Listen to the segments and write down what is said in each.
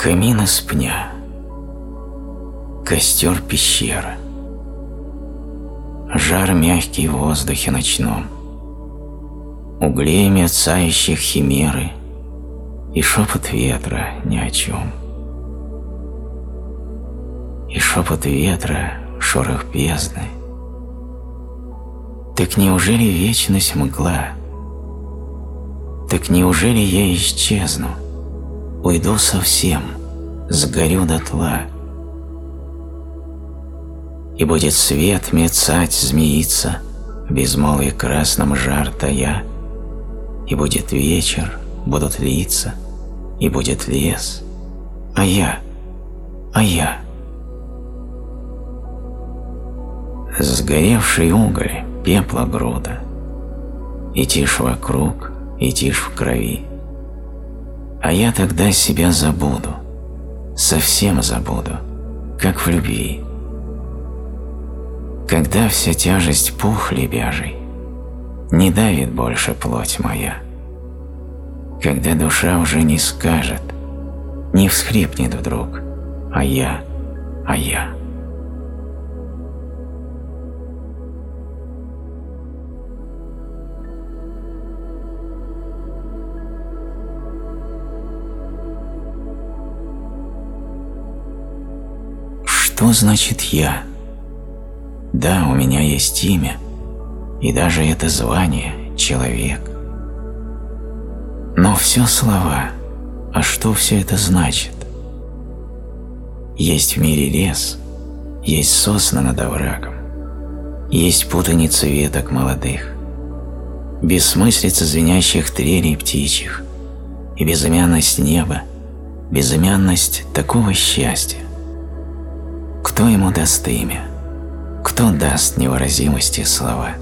Камин из пня, костер пещера, жар мягкий в воздухе ночном, углей мерцающих химеры и шепот ветра ни о чем. И шепот ветра, шорох бездны. Так неужели вечность мгла? Так неужели я исчезну? Уйду совсем, сгорю дотла. И будет свет мерцать, змеиться, В безмолвии красном жар тая, И будет вечер, будут лица, И будет лес, а я, а я. Сгоревший уголь, пепла груда, И тишь вокруг, и тишь в крови. А я тогда себя забуду, совсем забуду, как в любви. Когда вся тяжесть пух лебяжий, не давит больше плоть моя. Когда душа уже не скажет, не всхрипнет вдруг, а я, а я. Что значит «я»? Да, у меня есть имя, и даже это звание – человек. Но все слова, а что все это значит? Есть в мире лес, есть сосна над оврагом, есть путаница веток молодых, бессмыслица звенящих трелей птичьих и безымянность неба, безымянность такого счастья, кто ему даст имя? Кто даст невыразимости слова?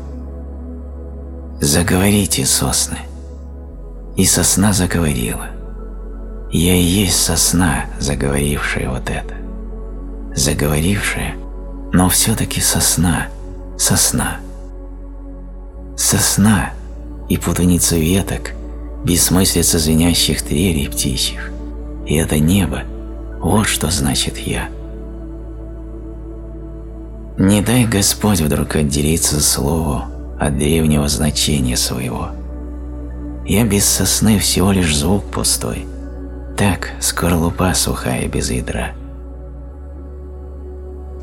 Заговорите, сосны. И сосна заговорила. Я и есть сосна, заговорившая вот это. Заговорившая, но все-таки сосна, сосна. Сосна и путаница веток, бессмыслица звенящих трелей птичьих. И это небо, вот что значит я. Не дай Господь вдруг отделиться слову от древнего значения своего. Я без сосны всего лишь звук пустой, так скорлупа сухая без ядра.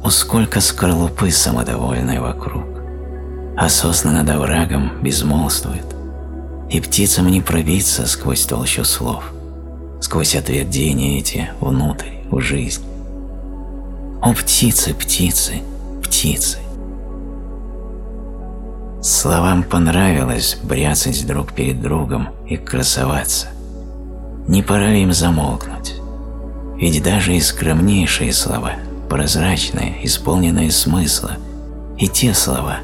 О, сколько скорлупы самодовольной вокруг, а сосны над оврагом безмолвствуют, и птицам не пробиться сквозь толщу слов, сквозь отвердения эти внутрь, в жизнь. О, птицы, птицы! Птицы. Словам понравилось бряцать друг перед другом и красоваться. Не пора ли им замолкнуть? Ведь даже и скромнейшие слова, прозрачные, исполненные смысла, и те слова,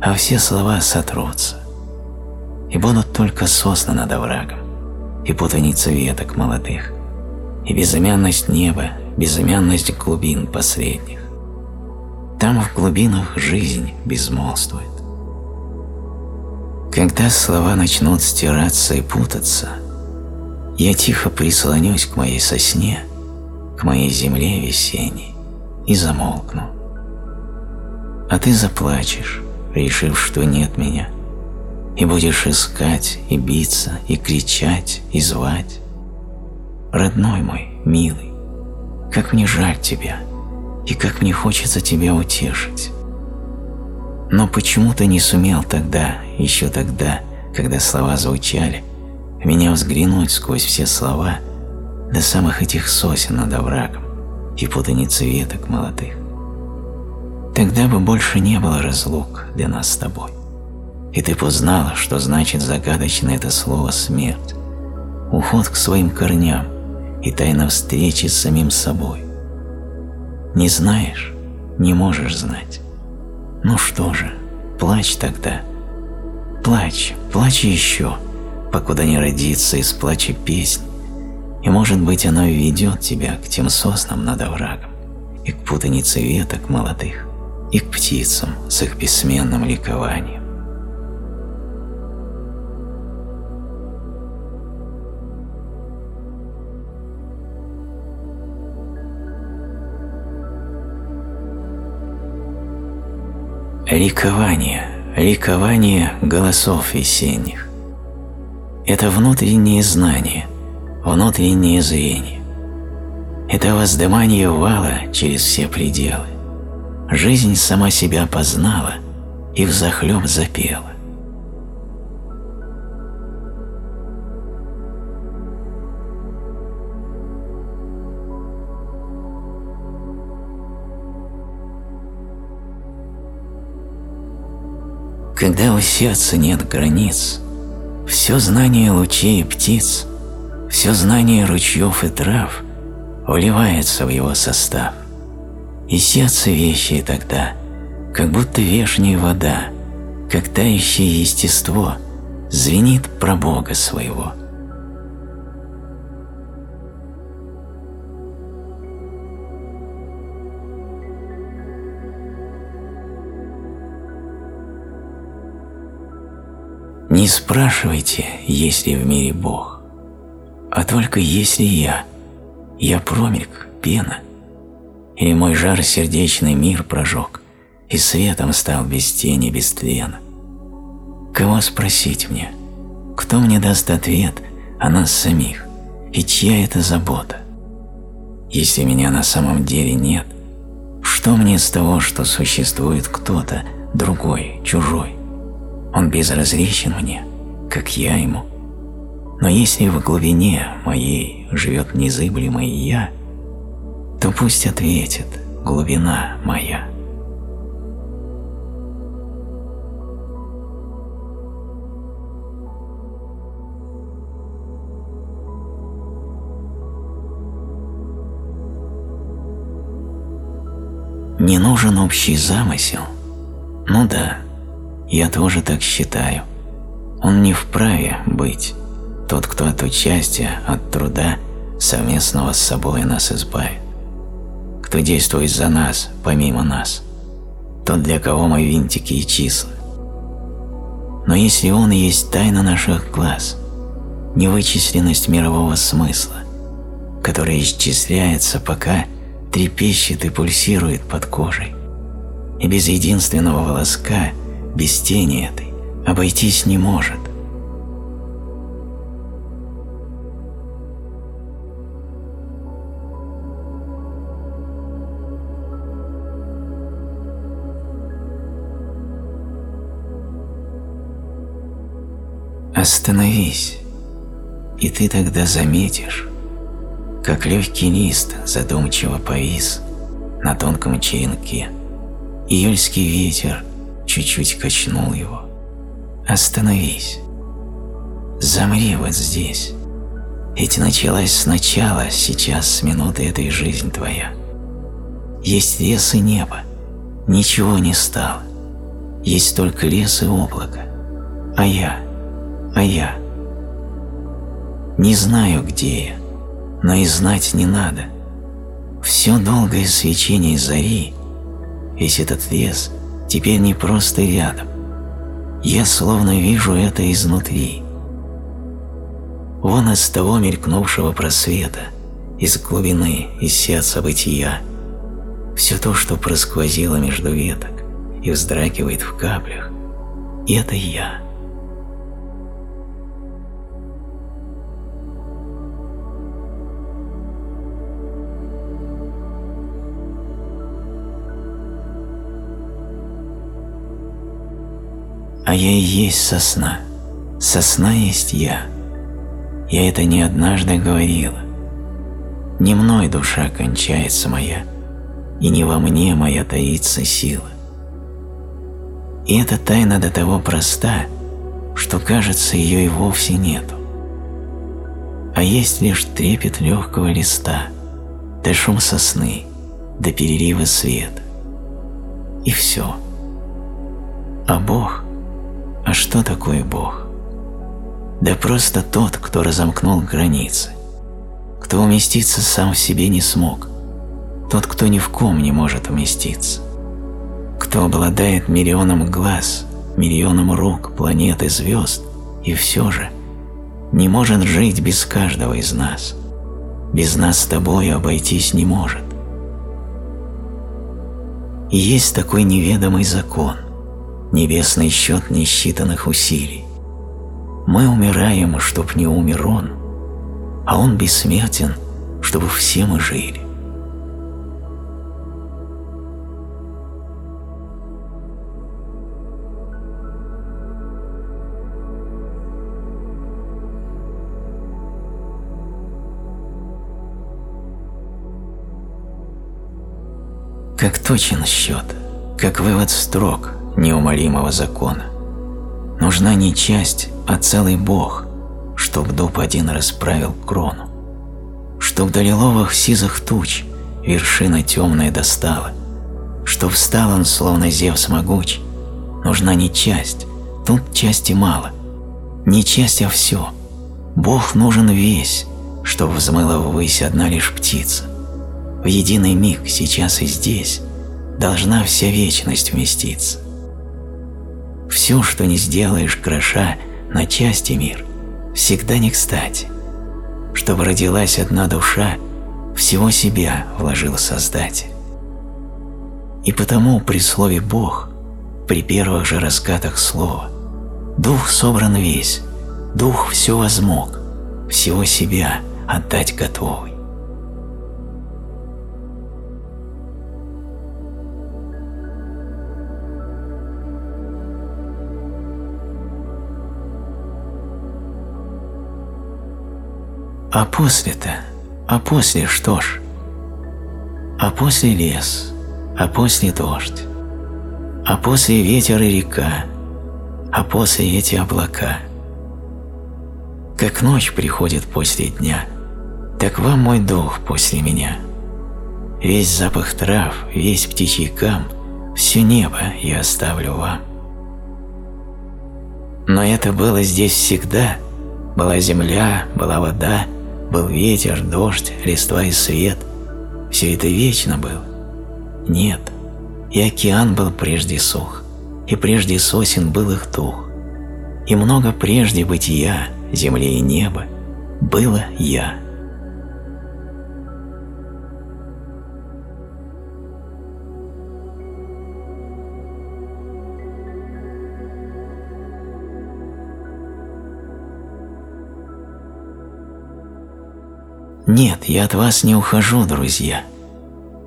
а все слова сотрутся. И будут только сосны над оврагом, и путаница веток молодых, и безымянность неба, безымянность глубин последних. Там в глубинах жизнь безмолвствует. Когда слова начнут стираться и путаться, я тихо прислонюсь к моей сосне, к моей земле весенней и замолкну. А ты заплачешь, решив, что нет меня, и будешь искать, и биться, и кричать, и звать. Родной мой, милый, как мне жаль тебя — и как мне хочется тебя утешить. Но почему ты не сумел тогда, еще тогда, когда слова звучали, меня взглянуть сквозь все слова до самых этих сосен над оврагом и путаницы веток молодых? Тогда бы больше не было разлук для нас с тобой. И ты познала, что значит загадочное это слово «смерть», уход к своим корням и тайна встречи с самим собой. Не знаешь, не можешь знать. Ну что же, плачь тогда. Плачь, плачь еще, покуда не родится из плача песнь, и, может быть, она ведет тебя к тем соснам над оврагом, и к путанице веток молодых, и к птицам с их бессменным ликованием. Ликование, ликование голосов весенних. Это внутреннее знание, внутреннее зрение. Это воздымание вала через все пределы. Жизнь сама себя познала и взахлеб запела. Когда у сердца нет границ, все знание лучей и птиц, все знание ручьев и трав вливается в его состав. И сердце вещее тогда, как будто вешняя вода, как тающее естество, звенит про Бога своего – Не спрашивайте, есть ли в мире Бог, а только есть ли я. Я промельк, пена. Или мой жар сердечный мир прожег, и светом стал без тени, без тлена. Кого спросить мне? Кто мне даст ответ о нас самих? И чья это забота? Если меня на самом деле нет, что мне с того, что существует кто-то другой, чужой? Он безразличен мне, как я ему. Но если в глубине моей живет незыблемое «я», то пусть ответит глубина моя. Не нужен общий замысел? Ну да, я тоже так считаю. Он не вправе быть тот, кто от участия, от труда совместного с собой нас избавит. Кто действует за нас, помимо нас. Тот, для кого мы винтики и числа. Но если он есть тайна наших глаз, невычисленность мирового смысла, которая исчисляется, пока трепещет и пульсирует под кожей, и без единственного волоска – без тени этой обойтись не может. Остановись, и ты тогда заметишь, как легкий лист задумчиво повис на тонком черенке, июльский ветер чуть-чуть качнул его. Остановись. Замри вот здесь. Ведь началась сначала, сейчас, с минуты этой жизнь твоя. Есть лес и небо, ничего не стало. Есть только лес и облако. А я, а я. Не знаю, где я, но и знать не надо. Все долгое свечение зари, весь этот лес — теперь не просто рядом. Я словно вижу это изнутри. Вон из того мелькнувшего просвета, из глубины, из сердца бытия, все то, что просквозило между веток и вздрагивает в каплях, это я. Я и есть сосна. Сосна есть я. Я это не однажды говорила. Не мной душа кончается моя, и не во мне моя таится сила. И эта тайна до того проста, что кажется ее и вовсе нету. А есть лишь трепет легкого листа, да шум сосны, до перерива света. И все. А Бог а что такое Бог? Да просто тот, кто разомкнул границы, кто уместиться сам в себе не смог, тот, кто ни в ком не может уместиться, кто обладает миллионом глаз, миллионом рук, планет и звезд, и все же не может жить без каждого из нас, без нас с тобой обойтись не может. И есть такой неведомый закон – небесный счет несчитанных усилий. Мы умираем, чтоб не умер он, а он бессмертен, чтобы все мы жили. Как точен счет, как вывод строк неумолимого закона. Нужна не часть, а целый Бог, чтоб дуб один расправил крону. Чтоб до лиловых сизых туч вершина темная достала, Чтоб встал он, словно Зевс могуч, нужна не часть, тут части мало. Не часть, а все. Бог нужен весь, чтоб взмыла ввысь одна лишь птица. В единый миг, сейчас и здесь, должна вся вечность вместиться. Все, что не сделаешь, кроша на части мир, всегда не кстати. Чтобы родилась одна душа, всего себя вложил Создатель. И потому при слове «Бог», при первых же раскатах слова, дух собран весь, дух все возмог, всего себя отдать готовый. А после-то, а после что ж? А после лес, а после дождь, а после ветер и река, а после эти облака. Как ночь приходит после дня, так вам мой дух после меня. Весь запах трав, весь птичий кам, все небо я оставлю вам. Но это было здесь всегда, была земля, была вода, был ветер, дождь, листва и свет. Все это вечно было. Нет, и океан был прежде сух, и прежде сосен был их дух. И много прежде бытия, земли и неба, было я. Нет, я от вас не ухожу, друзья.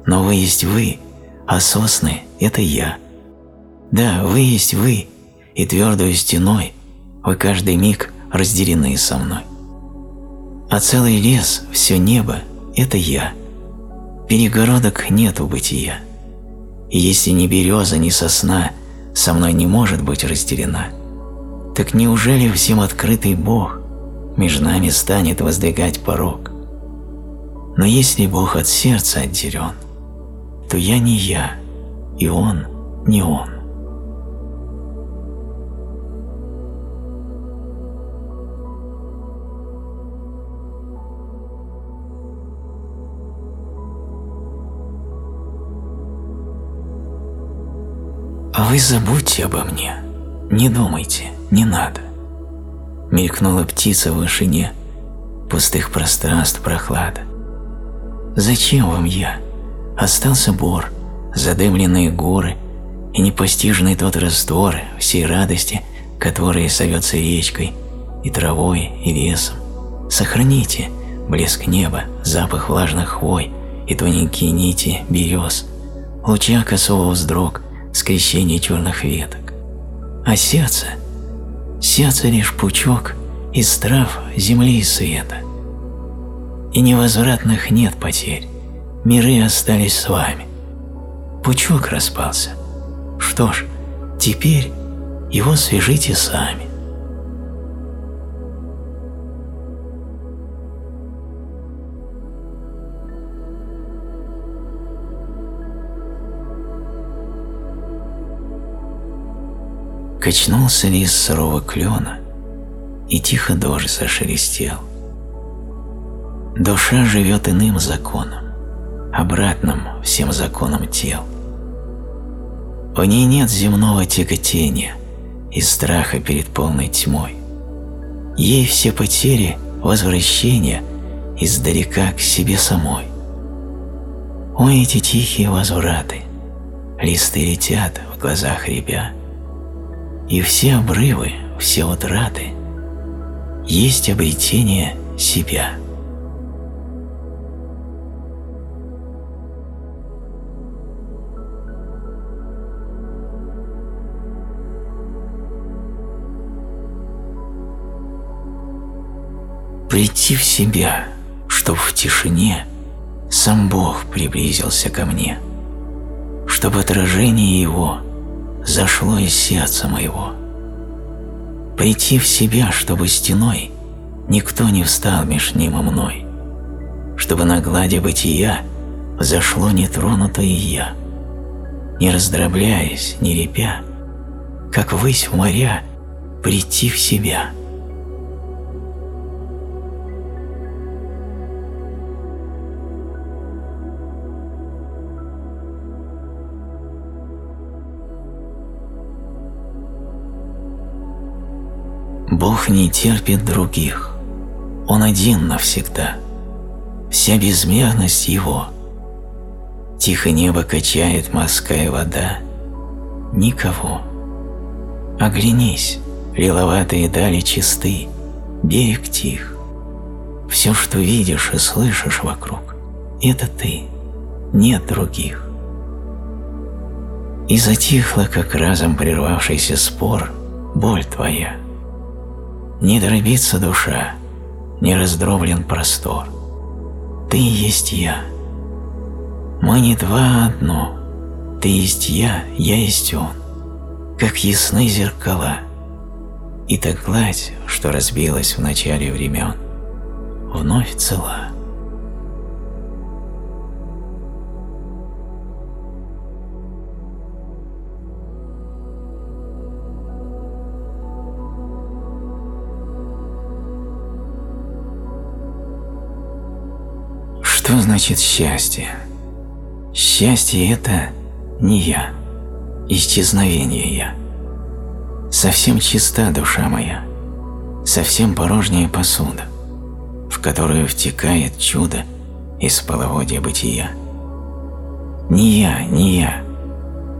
Но вы есть вы, а сосны – это я. Да, вы есть вы, и твердую стеной вы каждый миг разделены со мной. А целый лес, все небо – это я. Перегородок нет у бытия. И если ни береза, ни сосна со мной не может быть разделена, так неужели всем открытый Бог между нами станет воздвигать порог – но если Бог от сердца отделен, то я не я, и Он не Он. А вы забудьте обо мне, не думайте, не надо. Мелькнула птица в вышине, пустых пространств прохлада. Зачем вам я? Остался бор, задымленные горы и непостижный тот раствор всей радости, которая зовется речкой и травой и лесом. Сохраните блеск неба, запах влажных хвой и тоненькие нити берез, луча косого вздрог, скрещение черных веток. А сердце? Сердце лишь пучок из трав земли и света – и невозвратных нет потерь. Миры остались с вами. Пучок распался. Что ж, теперь его свяжите сами. Качнулся лист сырого клена, и тихо дождь зашелестел. Душа живет иным законом, обратным всем законам тел. В ней нет земного тяготения и страха перед полной тьмой. Ей все потери – возвращения издалека к себе самой. Ой, эти тихие возвраты, листы летят в глазах ребя, И все обрывы, все утраты есть обретение себя. Прийти в себя, чтоб в тишине сам Бог приблизился ко мне, чтоб отражение Его зашло из сердца моего. Прийти в себя, чтобы стеной никто не встал меж ним и мной, чтобы на глади бытия зашло нетронутое я, не раздробляясь, не репя, как высь в моря, прийти в себя — Бог не терпит других. Он один навсегда. Вся безмерность Его. Тихо небо качает морская вода. Никого. Оглянись, лиловатые дали чисты, берег тих. Все, что видишь и слышишь вокруг, это ты, нет других. И затихла, как разом прервавшийся спор, боль твоя – не дробится душа, не раздроблен простор. Ты есть я. Мы не два, а одно. Ты есть я, я есть он. Как ясны зеркала. И так гладь, что разбилась в начале времен, вновь цела. Значит счастье? Счастье – это не я, исчезновение я. Совсем чиста душа моя, совсем порожняя посуда, в которую втекает чудо из половодья бытия. Не я, не я,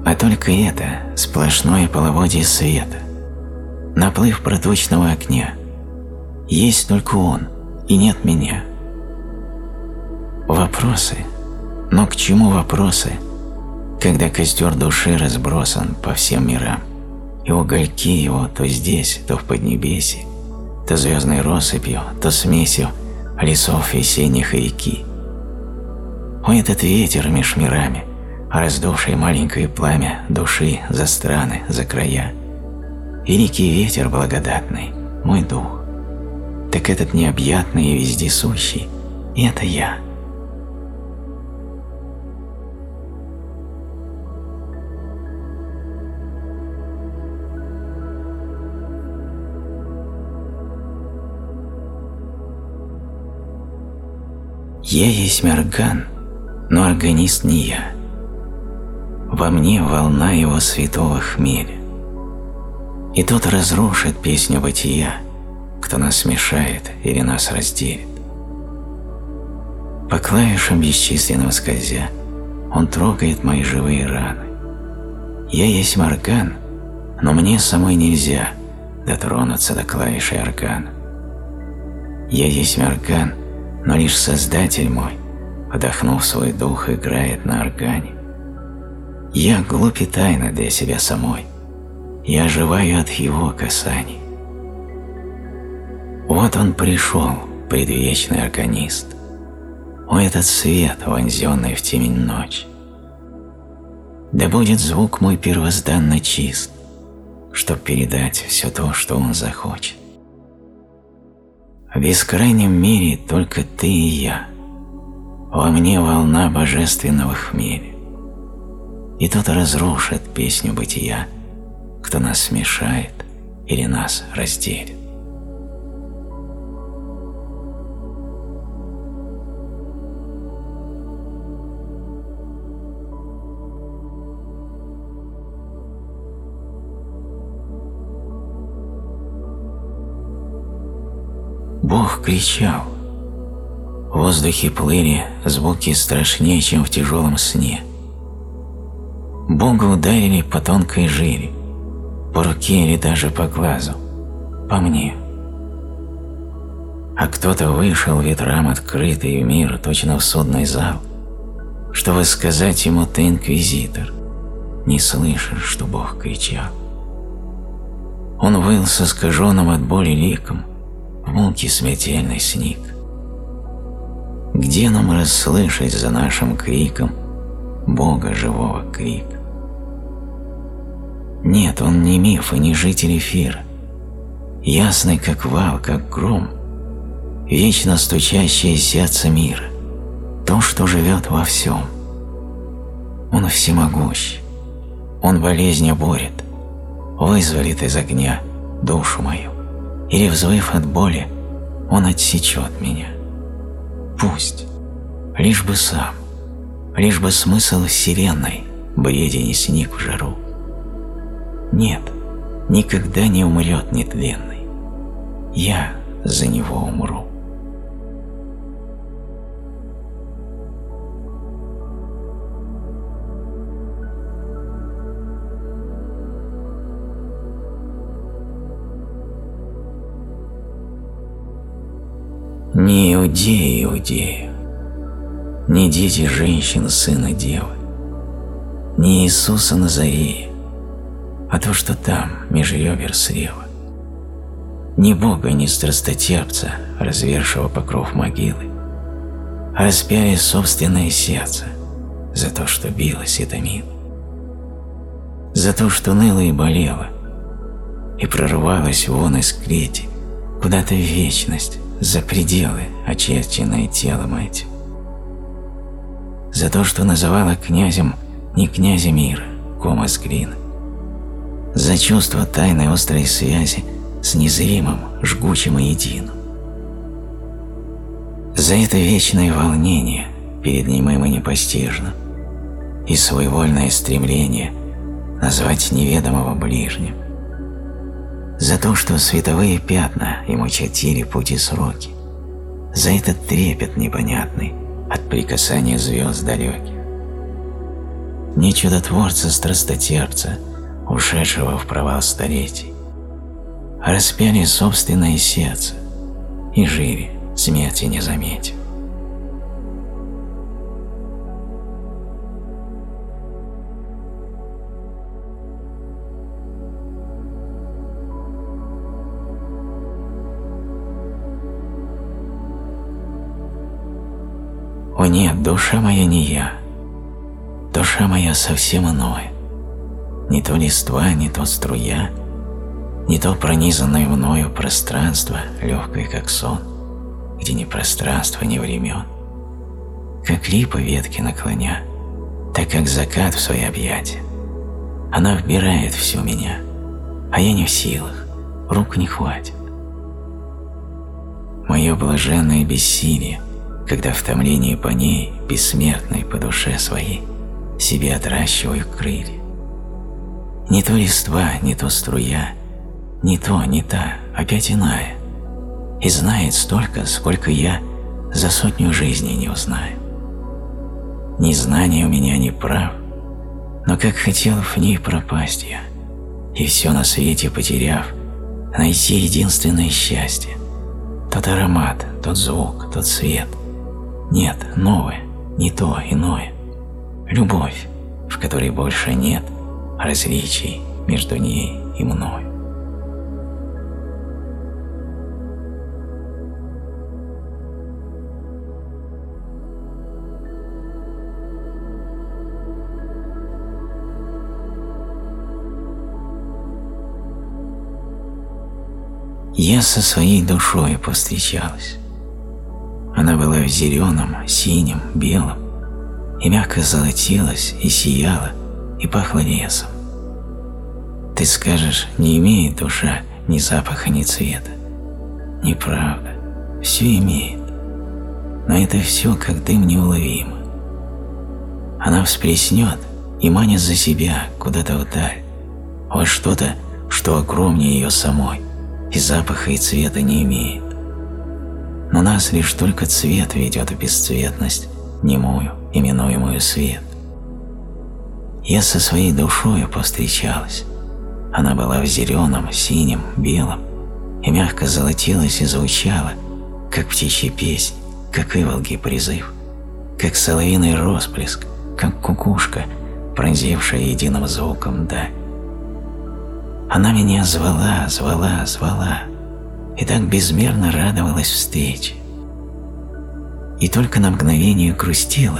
а только это сплошное половодье света, наплыв проточного огня. Есть только он, и нет меня – Вопросы? Но к чему вопросы, когда костер души разбросан по всем мирам, и угольки его то здесь, то в Поднебесье, то звездной россыпью, то смесью лесов весенних и реки. О, этот ветер меж мирами, раздувший маленькое пламя души за страны, за края. Великий ветер благодатный, мой дух. Так этот необъятный и вездесущий, это я – Я есть орган, но органист не я. Во мне волна его святого хмеля. И тот разрушит песню бытия, кто нас смешает или нас разделит. По клавишам бесчисленного скользя он трогает мои живые раны. Я есть орган, но мне самой нельзя дотронуться до клавиши органа. Я есть орган, но лишь Создатель мой, подохнув свой дух, играет на органе. Я глупи тайна для себя самой, я оживаю от его касаний. Вот он пришел, предвечный органист, о этот свет, вонзенный в темень ночь. Да будет звук мой первозданно чист, чтоб передать все то, что он захочет. В бескрайнем мире только ты и я. Во мне волна божественного хмеля. И тот разрушит песню бытия, кто нас смешает или нас разделит. Бог кричал. В воздухе плыли звуки страшнее, чем в тяжелом сне. Бога ударили по тонкой жиле, по руке или даже по глазу, по мне. А кто-то вышел ветрам открытый в мир, точно в судный зал, чтобы сказать ему «ты инквизитор», не слышишь, что Бог кричал. Он выл со скаженным от боли ликом, в муке смертельный сник. Где нам расслышать за нашим криком Бога живого крик? Нет, он не миф и не житель эфира. Ясный, как вал, как гром, вечно стучащее сердце мира, то, что живет во всем. Он всемогущ, он болезнь борет, вызволит из огня душу мою, или, взвыв от боли, он отсечет меня. Пусть, лишь бы сам, лишь бы смысл вселенной бреде не сник в жару. Нет, никогда не умрет нетленный. Я за него умру. Не иудеи иудею, не дети женщин, сына девы, не Иисуса Назарея, а то, что там, меж ребер слева. Ни Бога, ни страстотерпца, развершего покров могилы, а распяли собственное сердце за то, что билось и томило, за то, что ныло и болело, и прорывалось вон из клети, куда-то в вечность, за пределы, очерченные телом этим. За то, что называла князем не князя мира, кома с глины, за чувство тайной острой связи с незримым, жгучим и единым. За это вечное волнение перед немым и непостижным и своевольное стремление назвать неведомого ближним. За то, что световые пятна ему чертили пути сроки. За этот трепет непонятный от прикасания звезд далеких. Не чудотворца-страстотерпца – ушедшего в провал столетий, распяли собственное сердце и жили, смерти не заметив. Душа моя не я, душа моя совсем иное не то листва, не то струя, не то пронизанное мною пространство, легкое как сон, где ни пространства, ни времен. Как липа ветки наклоня, так как закат в свои объятия. Она вбирает всю меня, а я не в силах, рук не хватит. Мое блаженное бессилие, когда в томлении по ней, бессмертной по душе своей, себе отращиваю крылья. Не то листва, не то струя, не то, не та, опять иная. И знает столько, сколько я за сотню жизней не узнаю. Незнание у меня не прав, но как хотел в ней пропасть я, и все на свете потеряв, найти единственное счастье. Тот аромат, тот звук, тот свет. Нет, новое, не то, иное. Любовь, в которой больше нет – различий между ней и мной. Я со своей душой повстречалась. Она была в зеленом, синем, белом, и мягко золотилась и сияла, и пахло лесом. Ты скажешь, не имеет душа ни запаха, ни цвета. Неправда, все имеет. Но это все как дым неуловимо. Она всплеснет и манит за себя куда-то вдаль, во что-то, что огромнее ее самой, и запаха и цвета не имеет. Но нас лишь только цвет ведет в бесцветность, немую, именуемую свет. Я со своей душою повстречалась. Она была в зеленом, синем, белом и мягко золотилась и звучала, как птичья песнь, как иволги призыв, как соловиный росплеск, как кукушка, пронзившая единым звуком даль. Она меня звала, звала, звала, и так безмерно радовалась встрече. И только на мгновение грустила,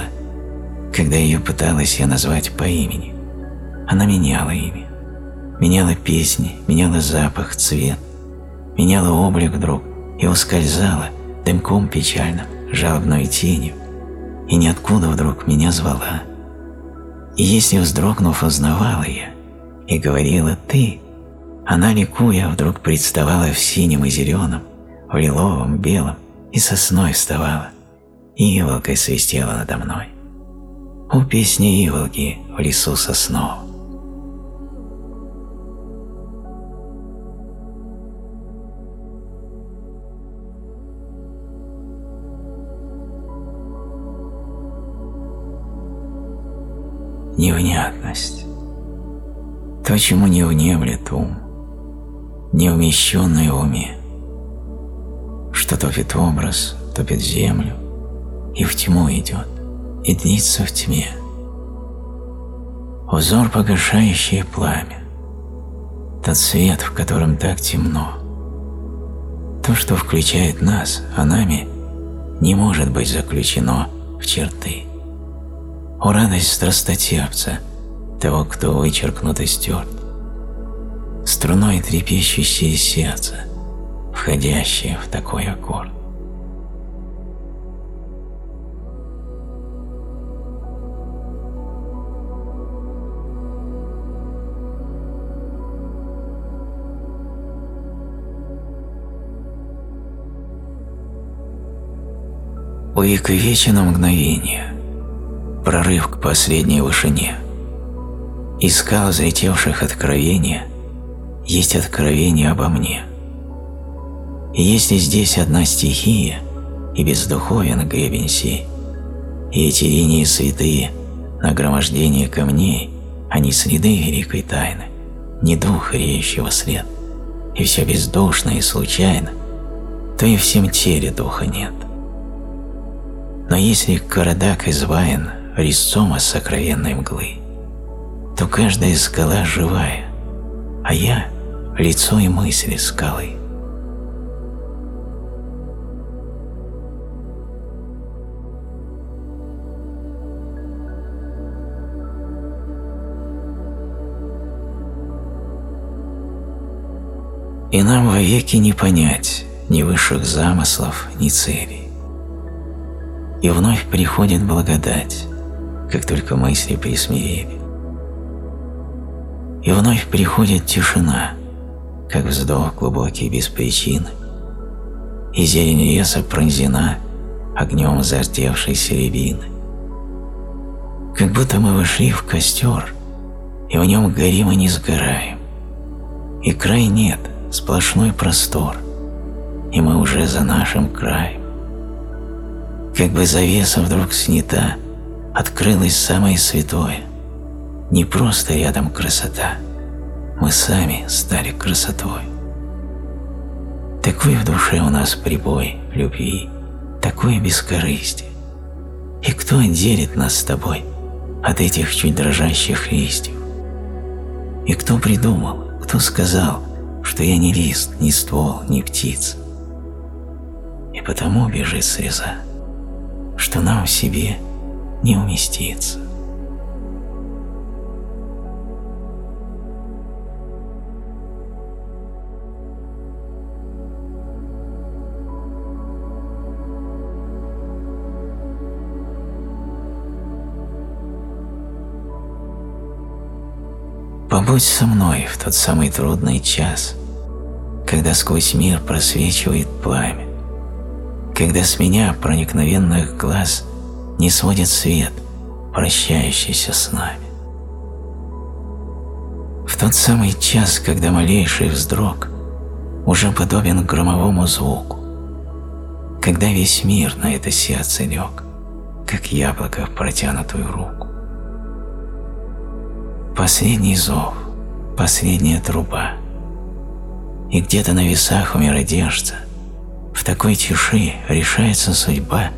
когда ее пыталась я назвать по имени. Она меняла имя, меняла песни, меняла запах, цвет, меняла облик вдруг и ускользала дымком печальным, жалобной тенью, и ниоткуда вдруг меня звала. И если вздрогнув, узнавала я и говорила «ты», она, ликуя, вдруг представала в синем и зеленом, в лиловом, белом, и сосной вставала, и иволкой свистела надо мной. У песни иволги в лесу соснов. Невнятность. То, чему не внемлет ум – неумещенное в уме, что топит образ, топит землю, и в тьму идет, и длится в тьме. Узор, погашающее пламя, тот свет, в котором так темно, то, что включает нас, а нами не может быть заключено в черты. О радость страстотерпца, того, кто вычеркнут и стерт, струной трепещущее сердце, входящее в такой аккорд. Увековечено мгновение, прорыв к последней вышине. Искал залетевших откровения есть откровение обо мне. И если здесь одна стихия, и бездуховен гребень сей, и эти линии святые, нагромождение камней, а не следы великой тайны, не дух реющего след, и все бездушно и случайно, то и всем теле духа нет. Но если Карадак изваян резцом из сокровенной мглы, то каждая скала живая, а я — лицо и мысли скалы. И нам вовеки не понять ни высших замыслов, ни целей. И вновь приходит благодать, как только мысли присмирели. И вновь приходит тишина, как вздох глубокий без причины, и зелень леса пронзена огнем зардевшейся рябины. Как будто мы вошли в костер, и в нем горим и не сгораем. И край нет, сплошной простор, и мы уже за нашим краем. Как бы завеса вдруг снята, открылось самое святое, не просто рядом красота — мы сами стали красотой. Такой в душе у нас прибой любви, такое бескорыстие. И кто отделит нас с тобой от этих чуть дрожащих листьев? И кто придумал, кто сказал, что я не лист, не ствол, не птица? И потому бежит слеза, что нам в себе не уместится. Побудь со мной в тот самый трудный час, когда сквозь мир просвечивает пламя, когда с меня проникновенных глаз не сводит свет, прощающийся с нами. В тот самый час, когда малейший вздрог уже подобен громовому звуку, когда весь мир на это сердце лег, как яблоко в протянутую руку. Последний зов, последняя труба. И где-то на весах у миродержца в такой тиши решается судьба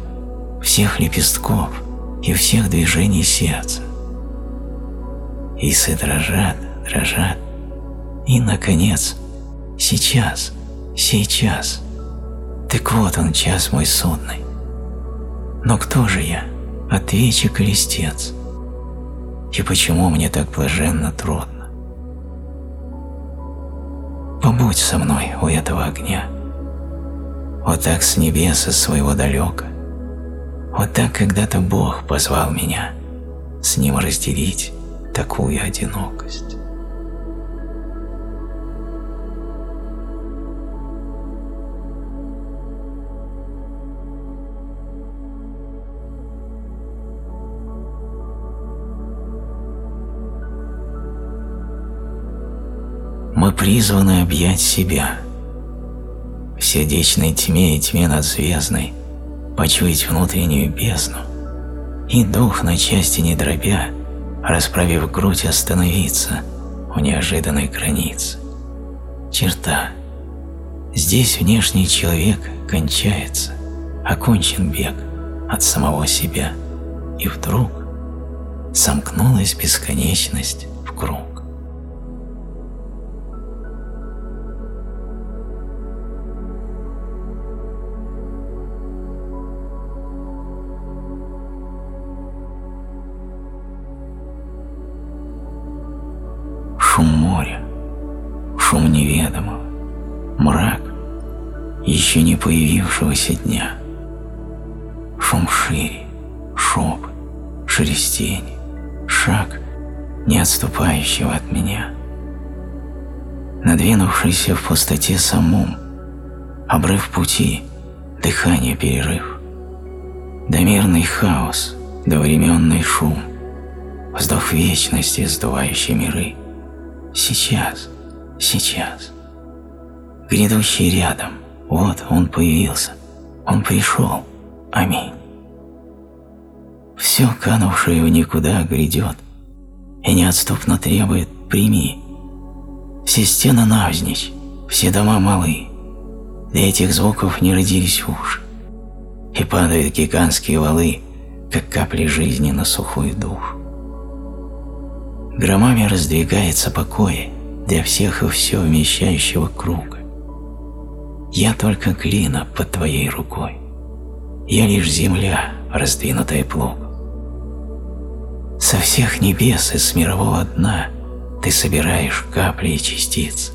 всех лепестков и всех движений сердца. Исы дрожат, дрожат, и, наконец, сейчас, сейчас, так вот он, час мой судный. Но кто же я, ответчик или листец? И почему мне так блаженно трудно? Побудь со мной у этого огня. Вот так с небеса своего далека. Вот так когда-то Бог позвал меня с Ним разделить такую одинокость. Призваны объять себя. В сердечной тьме и тьме надзвездной почуять внутреннюю бездну и дух на части не дробя, расправив грудь, остановиться у неожиданной границы. Черта. Здесь внешний человек кончается, окончен бег от самого себя, и вдруг сомкнулась бесконечность в круг. Еще не появившегося дня, шум шире, шепот, шелестение, шаг, не отступающего от меня, надвинувшийся в пустоте самум, обрыв пути, дыхание перерыв, домирный хаос, довременный шум, вздох вечности, сдувающий миры, Сейчас, сейчас. Грядущий рядом. Вот он появился. Он пришел. Аминь. Все, канувшее в никуда, грядет и неотступно требует «прими». Все стены навзничь, все дома малы. Для этих звуков не родились уши. И падают гигантские валы, как капли жизни на сухую душу. Громами раздвигается покой для всех и все вмещающего круга. Я только глина под твоей рукой. Я лишь земля, раздвинутая плугом. Со всех небес и с мирового дна ты собираешь капли и частицы.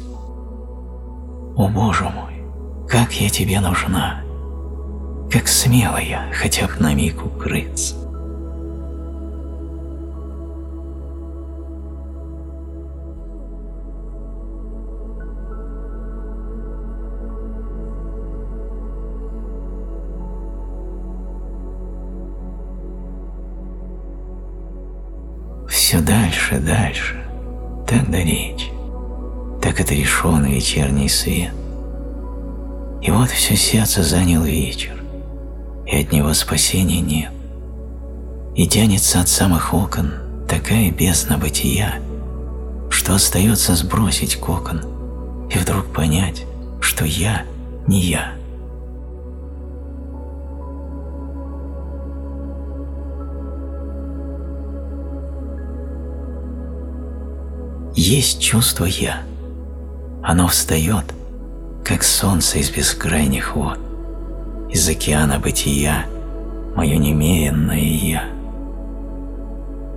О Боже мой, как я тебе нужна! Как смело я хотя бы на миг укрыться. Дальше, дальше, так далече, так отрешен вечерний свет. И вот все сердце занял вечер, и от него спасения нет. И тянется от самых окон такая бездна бытия, что остается сбросить кокон и вдруг понять, что я не я. Есть чувство «я». Оно встает, как солнце из бескрайних вод, из океана бытия, мое немеренное «я».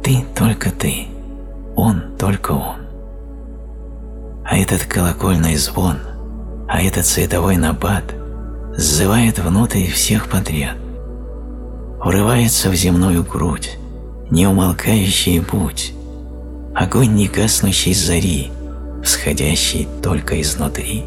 Ты только ты, он только он. А этот колокольный звон, а этот цветовой набат сзывает внутрь всех подряд, урывается в земную грудь, неумолкающий путь, огонь негаснущей зари, всходящий только изнутри.